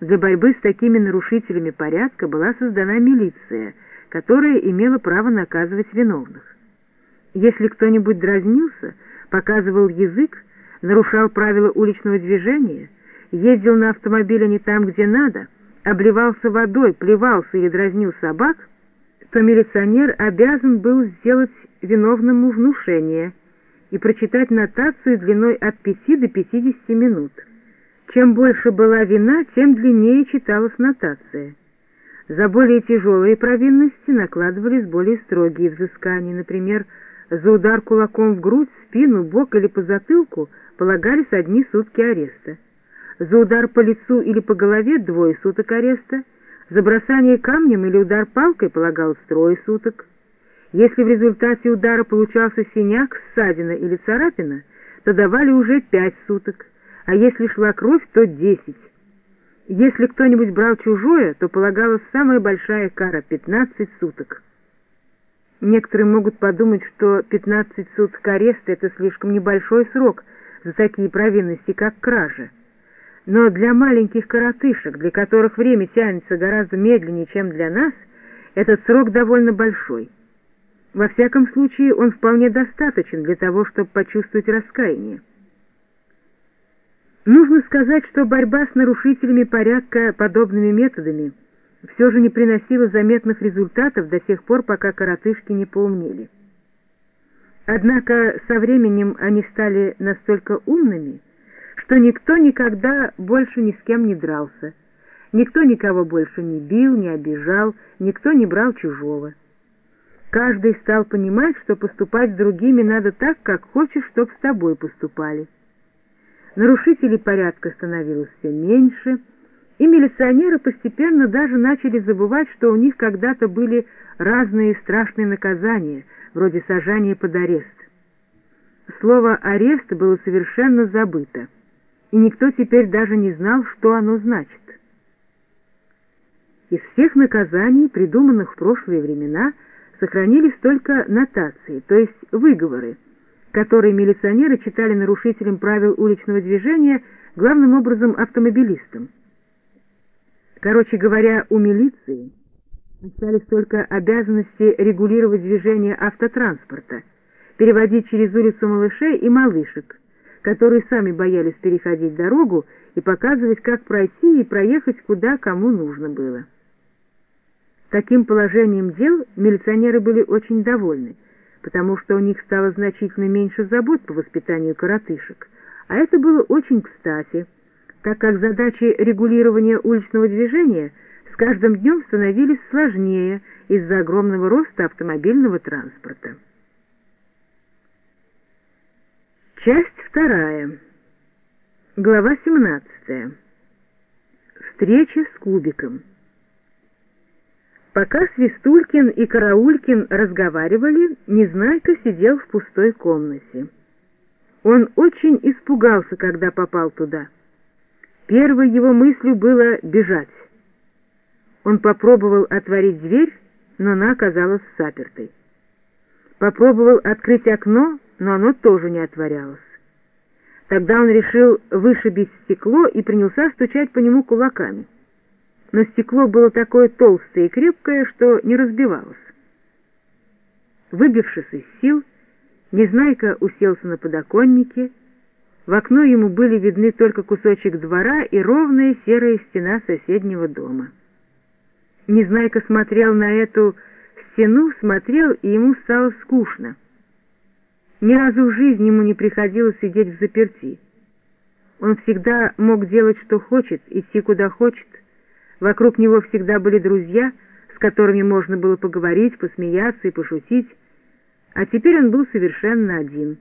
Для борьбы с такими нарушителями порядка была создана милиция, которая имела право наказывать виновных. Если кто-нибудь дразнился, показывал язык, нарушал правила уличного движения, ездил на автомобиле не там, где надо, обливался водой, плевался или дразнил собак, то милиционер обязан был сделать виновному внушение и прочитать нотацию длиной от 5 до 50 минут. Чем больше была вина, тем длиннее читалась нотация. За более тяжелые провинности накладывались более строгие взыскания. Например, за удар кулаком в грудь, спину, бок или по затылку полагались одни сутки ареста. За удар по лицу или по голове двое суток ареста. За бросание камнем или удар палкой полагалось трое суток. Если в результате удара получался синяк, ссадина или царапина, то давали уже пять суток а если шла кровь, то десять. Если кто-нибудь брал чужое, то полагалась самая большая кара — пятнадцать суток. Некоторые могут подумать, что пятнадцать суток ареста — это слишком небольшой срок за такие провинности, как кража. Но для маленьких коротышек, для которых время тянется гораздо медленнее, чем для нас, этот срок довольно большой. Во всяком случае, он вполне достаточен для того, чтобы почувствовать раскаяние. Нужно сказать, что борьба с нарушителями порядка подобными методами все же не приносила заметных результатов до тех пор, пока коротышки не поумнели. Однако со временем они стали настолько умными, что никто никогда больше ни с кем не дрался, никто никого больше не бил, не обижал, никто не брал чужого. Каждый стал понимать, что поступать с другими надо так, как хочешь, чтоб с тобой поступали. Нарушителей порядка становилось все меньше, и милиционеры постепенно даже начали забывать, что у них когда-то были разные страшные наказания, вроде сажания под арест. Слово «арест» было совершенно забыто, и никто теперь даже не знал, что оно значит. Из всех наказаний, придуманных в прошлые времена, сохранились только нотации, то есть выговоры, которые милиционеры читали нарушителям правил уличного движения, главным образом автомобилистам. Короче говоря, у милиции остались только обязанности регулировать движение автотранспорта, переводить через улицу малышей и малышек, которые сами боялись переходить дорогу и показывать, как пройти и проехать куда кому нужно было. Таким положением дел милиционеры были очень довольны, потому что у них стало значительно меньше забот по воспитанию коротышек, а это было очень кстати, так как задачи регулирования уличного движения с каждым днем становились сложнее из-за огромного роста автомобильного транспорта. Часть вторая. Глава 17. Встреча с Кубиком. Пока Свистулькин и Караулькин разговаривали, Незнайка сидел в пустой комнате. Он очень испугался, когда попал туда. Первой его мыслью было бежать. Он попробовал отворить дверь, но она оказалась запертой. Попробовал открыть окно, но оно тоже не отворялось. Тогда он решил вышибить стекло и принялся стучать по нему кулаками но стекло было такое толстое и крепкое, что не разбивалось. Выбившись из сил, Незнайка уселся на подоконнике, в окно ему были видны только кусочек двора и ровная серая стена соседнего дома. Незнайка смотрел на эту стену, смотрел, и ему стало скучно. Ни разу в жизни ему не приходилось сидеть в заперти. Он всегда мог делать, что хочет, идти куда хочет, Вокруг него всегда были друзья, с которыми можно было поговорить, посмеяться и пошутить, а теперь он был совершенно один.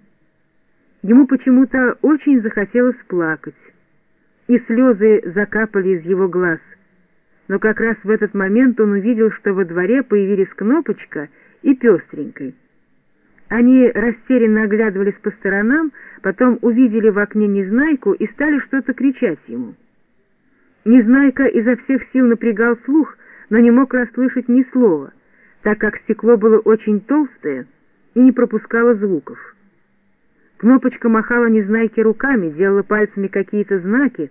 Ему почему-то очень захотелось плакать, и слезы закапали из его глаз. Но как раз в этот момент он увидел, что во дворе появились Кнопочка и Пестренькой. Они растерянно оглядывались по сторонам, потом увидели в окне Незнайку и стали что-то кричать ему. Незнайка изо всех сил напрягал слух, но не мог расслышать ни слова, так как стекло было очень толстое и не пропускало звуков. Кнопочка махала Незнайке руками, делала пальцами какие-то знаки,